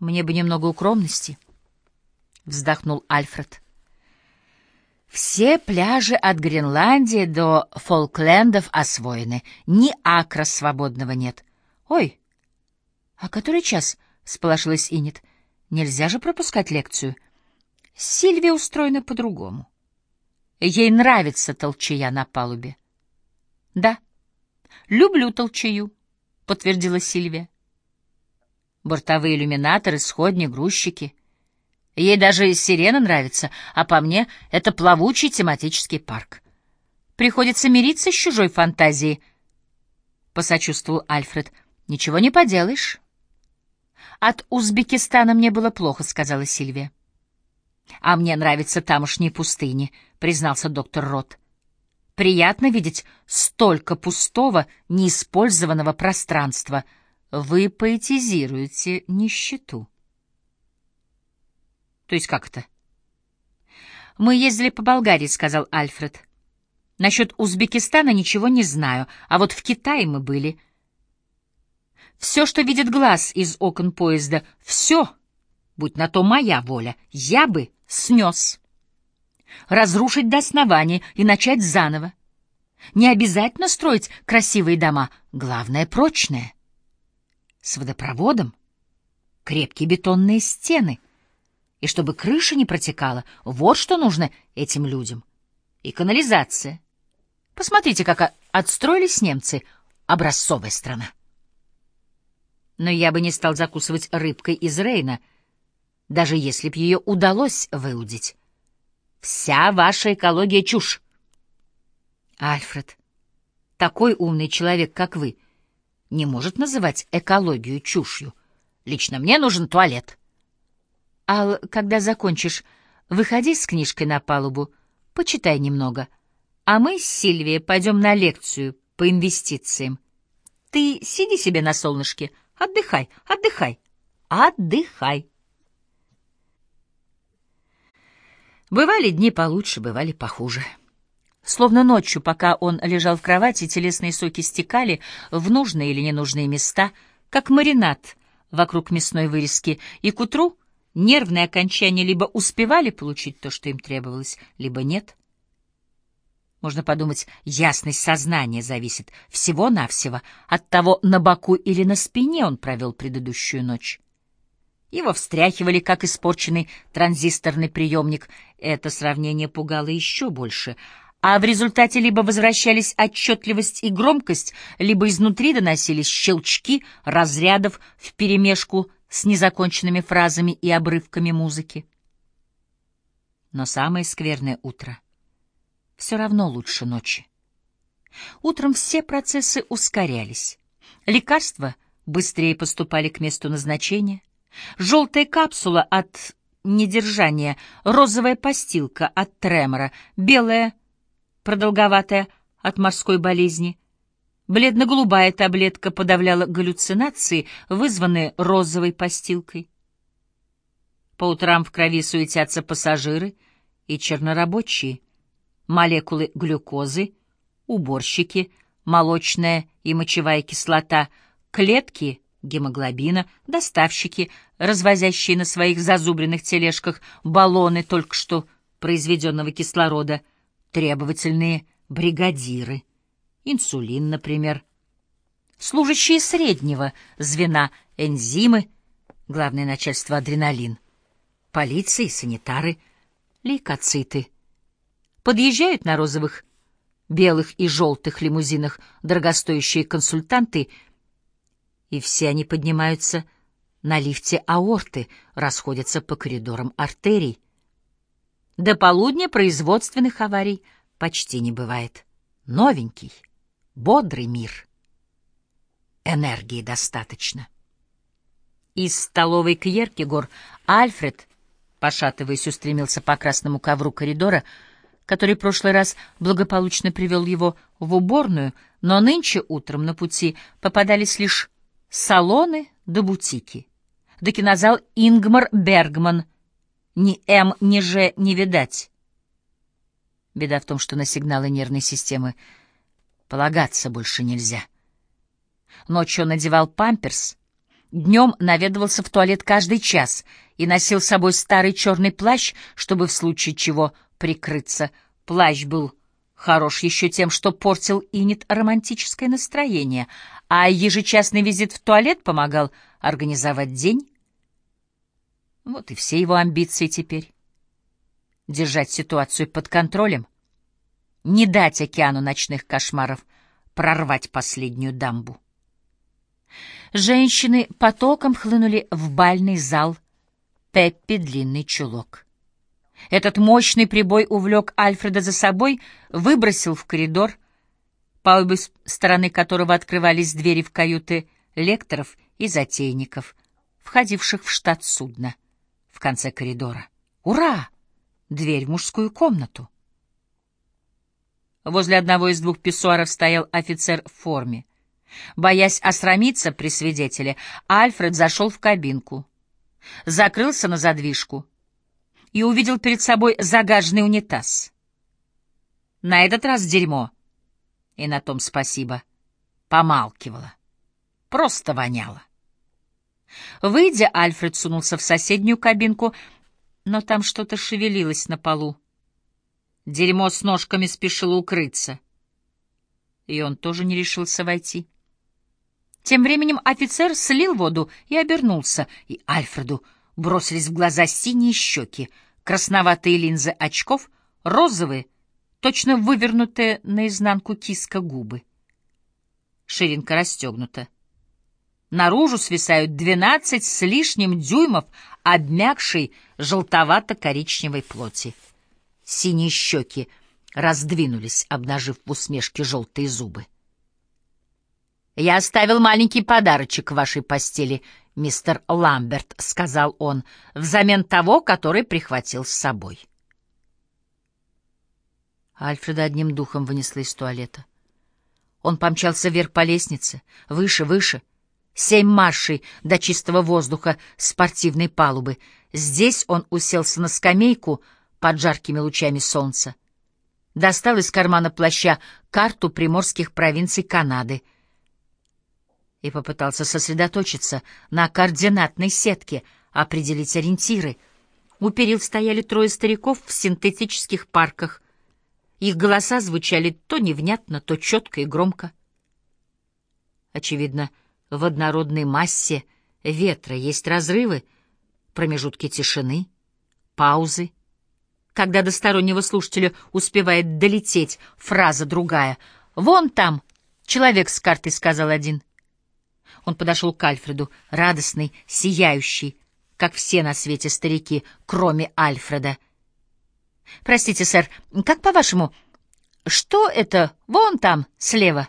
Мне бы немного укромности, — вздохнул Альфред. Все пляжи от Гренландии до Фолклендов освоены. Ни акра свободного нет. Ой, а который час? — сполошилась Инет. Нельзя же пропускать лекцию. Сильвия устроена по-другому. Ей нравится толчая на палубе. — Да, люблю толчаю, — подтвердила Сильвия. Бортовые иллюминаторы, сходни, грузчики — Ей даже сирена нравится, а по мне это плавучий тематический парк. Приходится мириться с чужой фантазией, — посочувствовал Альфред. Ничего не поделаешь. От Узбекистана мне было плохо, — сказала Сильвия. А мне нравятся тамошние пустыни, — признался доктор Рот. Приятно видеть столько пустого, неиспользованного пространства. Вы поэтизируете нищету. То есть как это? Мы ездили по Болгарии, сказал Альфред. Насчет Узбекистана ничего не знаю, а вот в Китае мы были. Все, что видит глаз из окон поезда, все, будь на то моя воля, я бы снес. Разрушить до основания и начать заново. Не обязательно строить красивые дома, главное — прочное. С водопроводом, крепкие бетонные стены — и чтобы крыша не протекала, вот что нужно этим людям. И канализация. Посмотрите, как отстроились немцы. Образцовая страна. Но я бы не стал закусывать рыбкой из Рейна, даже если б ее удалось выудить. Вся ваша экология — чушь. Альфред, такой умный человек, как вы, не может называть экологию чушью. Лично мне нужен туалет. Ал, когда закончишь, выходи с книжкой на палубу, почитай немного. А мы с Сильвией пойдем на лекцию по инвестициям. Ты сиди себе на солнышке, отдыхай, отдыхай, отдыхай. Бывали дни получше, бывали похуже. Словно ночью, пока он лежал в кровати, телесные соки стекали в нужные или ненужные места, как маринад вокруг мясной вырезки, и к утру Нервные окончания либо успевали получить то, что им требовалось, либо нет. Можно подумать, ясность сознания зависит всего-навсего от того, на боку или на спине он провел предыдущую ночь. Его встряхивали, как испорченный транзисторный приемник. Это сравнение пугало еще больше. А в результате либо возвращались отчетливость и громкость, либо изнутри доносились щелчки разрядов вперемешку с незаконченными фразами и обрывками музыки. Но самое скверное утро все равно лучше ночи. Утром все процессы ускорялись. Лекарства быстрее поступали к месту назначения. Желтая капсула от недержания, розовая постилка от тремора, белая, продолговатая от морской болезни, Бледно-голубая таблетка подавляла галлюцинации, вызванные розовой постилкой. По утрам в крови суетятся пассажиры и чернорабочие, молекулы глюкозы, уборщики, молочная и мочевая кислота, клетки гемоглобина, доставщики, развозящие на своих зазубренных тележках баллоны только что произведенного кислорода, требовательные бригадиры — инсулин, например. Служащие среднего звена энзимы, главное начальство адреналин, полиция и санитары, лейкоциты. Подъезжают на розовых, белых и желтых лимузинах дорогостоящие консультанты, и все они поднимаются на лифте аорты, расходятся по коридорам артерий. До полудня производственных аварий почти не бывает. Новенький бодрый мир. Энергии достаточно. Из столовой к Еркегор Альфред, пошатываясь, устремился по красному ковру коридора, который в прошлый раз благополучно привел его в уборную, но нынче утром на пути попадались лишь салоны да бутики. Да кинозал Ингмар Бергман. Ни М, ни Ж не видать. Беда в том, что на сигналы нервной системы Полагаться больше нельзя. Ночью надевал памперс, днем наведывался в туалет каждый час и носил с собой старый черный плащ, чтобы в случае чего прикрыться. Плащ был хорош еще тем, что портил инет романтическое настроение, а ежечасный визит в туалет помогал организовать день. Вот и все его амбиции теперь. Держать ситуацию под контролем, не дать океану ночных кошмаров прорвать последнюю дамбу. Женщины потоком хлынули в бальный зал Пеппи длинный чулок. Этот мощный прибой увлек Альфреда за собой, выбросил в коридор, по обе стороны которого открывались двери в каюты лекторов и затейников, входивших в штат судна в конце коридора. Ура! Дверь в мужскую комнату. Возле одного из двух писсуаров стоял офицер в форме. Боясь осрамиться при свидетеле, Альфред зашел в кабинку, закрылся на задвижку и увидел перед собой загаженный унитаз. На этот раз дерьмо, и на том спасибо, помалкивало, просто воняло. Выйдя, Альфред сунулся в соседнюю кабинку, но там что-то шевелилось на полу. Дерьмо с ножками спешило укрыться, и он тоже не решился войти. Тем временем офицер слил воду и обернулся, и Альфреду бросились в глаза синие щеки, красноватые линзы очков, розовые, точно вывернутые наизнанку киска губы. Ширинка расстегнута. Наружу свисают двенадцать с лишним дюймов обмякшей желтовато-коричневой плоти. Синие щеки раздвинулись, обнажив в усмешке желтые зубы. «Я оставил маленький подарочек в вашей постели, мистер Ламберт», — сказал он, взамен того, который прихватил с собой. Альфреда одним духом вынесла из туалета. Он помчался вверх по лестнице, выше, выше. Семь маршей до чистого воздуха спортивной палубы. Здесь он уселся на скамейку под жаркими лучами солнца. Достал из кармана плаща карту приморских провинций Канады — и попытался сосредоточиться на координатной сетке, определить ориентиры. У перил стояли трое стариков в синтетических парках. Их голоса звучали то невнятно, то четко и громко. Очевидно, в однородной массе ветра есть разрывы, промежутки тишины, паузы, когда до стороннего слушателя успевает долететь фраза другая. «Вон там!» — человек с картой сказал один — он подошел к Альфреду, радостный, сияющий, как все на свете старики, кроме Альфреда. «Простите, сэр, как по-вашему, что это вон там, слева?»